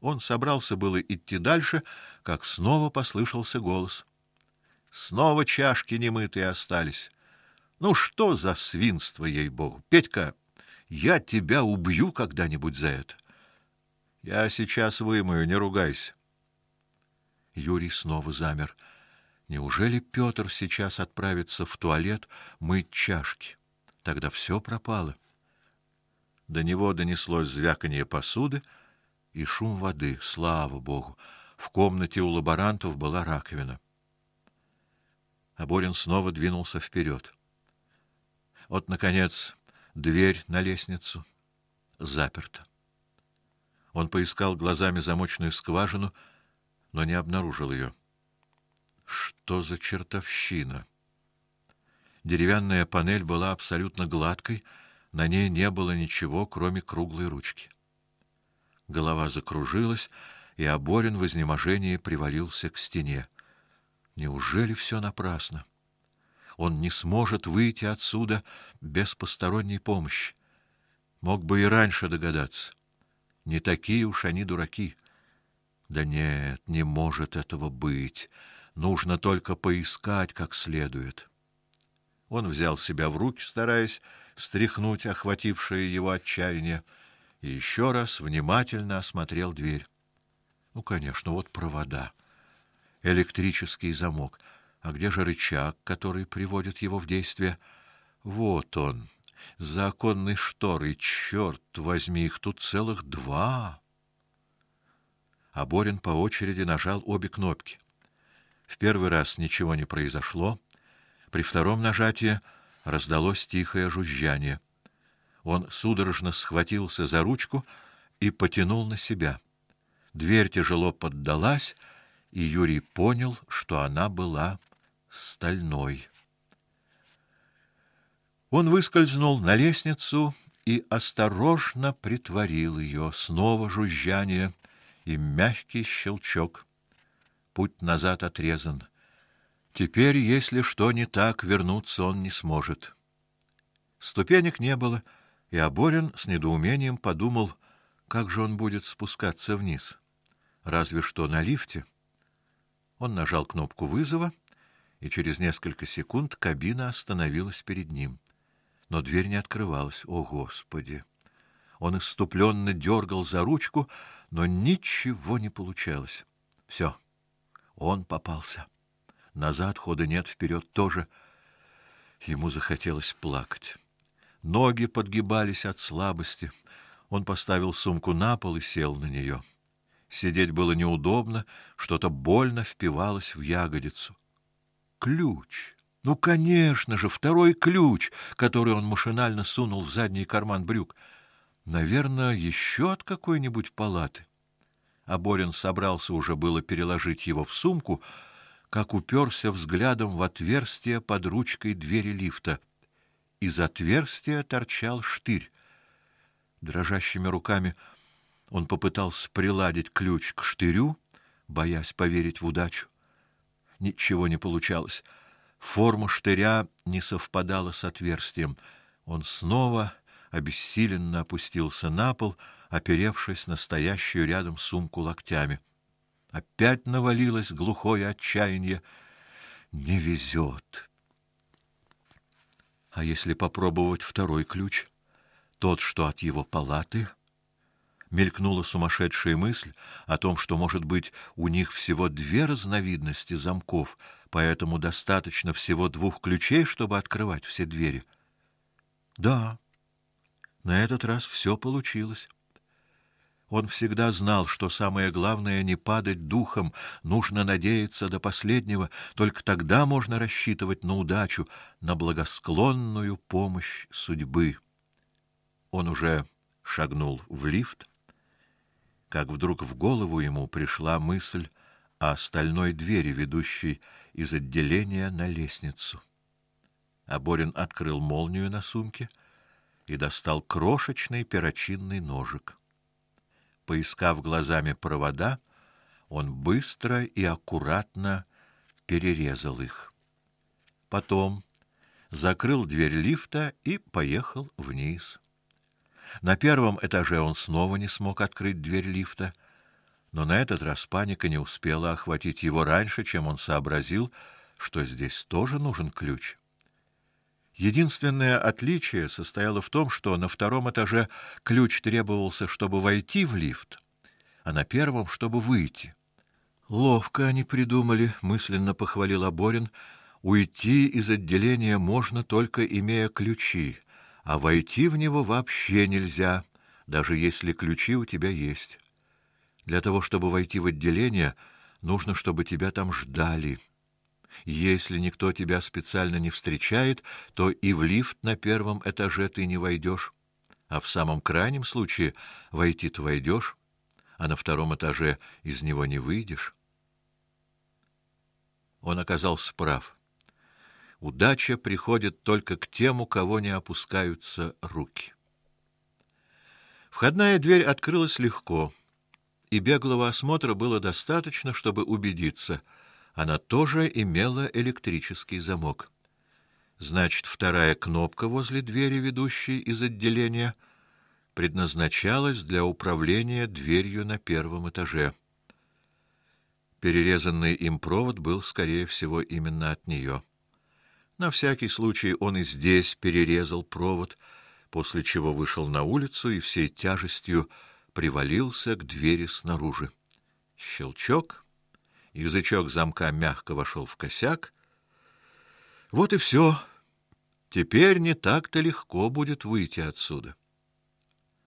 Он собрался было идти дальше, как снова послышался голос. Снова чашки немытые остались. Ну что за свинство, ей-богу. Петька, я тебя убью когда-нибудь за это. Я сейчас вымою, не ругайся. Юрий снова замер. Неужели Петр сейчас отправится в туалет мыть чашки? Тогда все пропало. До него донеслось звяканье посуды и шум воды. Слава богу, в комнате у лаборантов была раковина. Аборин снова двинулся вперед. Вот наконец дверь на лестницу заперта. Он поискал глазами замочную скважину, но не обнаружил ее. Что за чертовщина? Деревянная панель была абсолютно гладкой, на ней не было ничего, кроме круглой ручки. Голова закружилась, и Аборин в изнеможении привалился к стене. Неужели все напрасно? Он не сможет выйти отсюда без посторонней помощи. Мог бы и раньше догадаться. Не такие уж они дураки. Да нет, не может этого быть. Нужно только поискать как следует. Он взял себя в руки, стараясь стряхнуть охватившее его отчаяние, и еще раз внимательно осмотрел дверь. Ну, конечно, вот провода. Электрический замок. А где же рычаг, который приводит его в действие? Вот он. За оконной шторой, черт возьми, их тут целых два. А Борин по очереди нажал обе кнопки. В первый раз ничего не произошло. При втором нажатии раздалось тихое жужжание. Он судорожно схватился за ручку и потянул на себя. Дверь тяжело поддалась, и Юрий понял, что она была стальной. Он выскользнул на лестницу и осторожно притворил ее. Снова жужжание и мягкий щелчок. Путь назад отрезан. Теперь, если что не так, вернуться он не сможет. Ступенек не было, и Аборин с недоумением подумал, как же он будет спускаться вниз. Разве что на лифте. Он нажал кнопку вызова, и через несколько секунд кабина остановилась перед ним. Но дверь не открывалась. О, господи. Он иступленно дергал за ручку, но ничего не получалось. Все. Он попался. Назад хода нет, вперед тоже. Ему захотелось плакать. Ноги подгибались от слабости. Он поставил сумку на пол и сел на нее. Сидеть было неудобно, что-то больно впивалось в ягодицу. Ключ. Ну, конечно же, второй ключ, который он машинально сунул в задний карман брюк. Наверное, еще от какой-нибудь палаты. А Борин собрался уже было переложить его в сумку, как уперся взглядом в отверстие под ручкой двери лифта. Из отверстия торчал штырь. Дрожащими руками он попытался приладить ключ к штырю, боясь поверить в удачу. Ничего не получалось. Форма штыря не совпадала с отверстием. Он снова обессиленно опустился на пол, оперевшись на стоящую рядом сумку локтями. Опять навалилось глухое отчаяние. Не везет. А если попробовать второй ключ, тот, что от его палаты? Мелькнула сумасшедшая мысль о том, что, может быть, у них всего две разновидности замков, поэтому достаточно всего двух ключей, чтобы открывать все двери. Да. На этот раз все получилось. Он всегда знал, что самое главное не падать духом, нужно надеяться до последнего, только тогда можно рассчитывать на удачу, на благосклонную помощь судьбы. Он уже шагнул в лифт, как вдруг в голову ему пришла мысль о стальной двери, ведущей из отделения на лестницу. Аборин открыл молнию на сумке и достал крошечный перочинный ножик. Поискав глазами провода, он быстро и аккуратно перерезал их. Потом закрыл дверь лифта и поехал вниз. На первом этаже он снова не смог открыть дверь лифта. Но на этот раз паника не успела охватить его раньше, чем он сообразил, что здесь тоже нужен ключ. Единственное отличие состояло в том, что на втором этаже ключ требовался, чтобы войти в лифт, а на первом, чтобы выйти. Ловко они придумали, мысленно похвалил Аборин. Уйти из отделения можно только имея ключи, а войти в него вообще нельзя, даже если ключи у тебя есть. Для того, чтобы войти в отделение, нужно, чтобы тебя там ждали. Если никто тебя специально не встречает, то и в лифт на первом этаже ты не войдешь, а в самом крайнем случае войти ты войдешь, а на втором этаже из него не выйдешь. Он оказался прав. Удача приходит только к тем, у кого не опускаются руки. Входная дверь открылась легко, и беглого осмотра было достаточно, чтобы убедиться — она тоже имела электрический замок. Значит, вторая кнопка возле двери, ведущей из отделения, предназначалась для управления дверью на первом этаже. Перерезанный им провод был, скорее всего, именно от нее. На всякий случай он и здесь перерезал провод, после чего вышел на улицу и всей тяжестью привалился к двери снаружи. Щелчок — Язычок замка мягко вошел в косяк. Вот и все. Теперь не так-то легко будет выйти отсюда.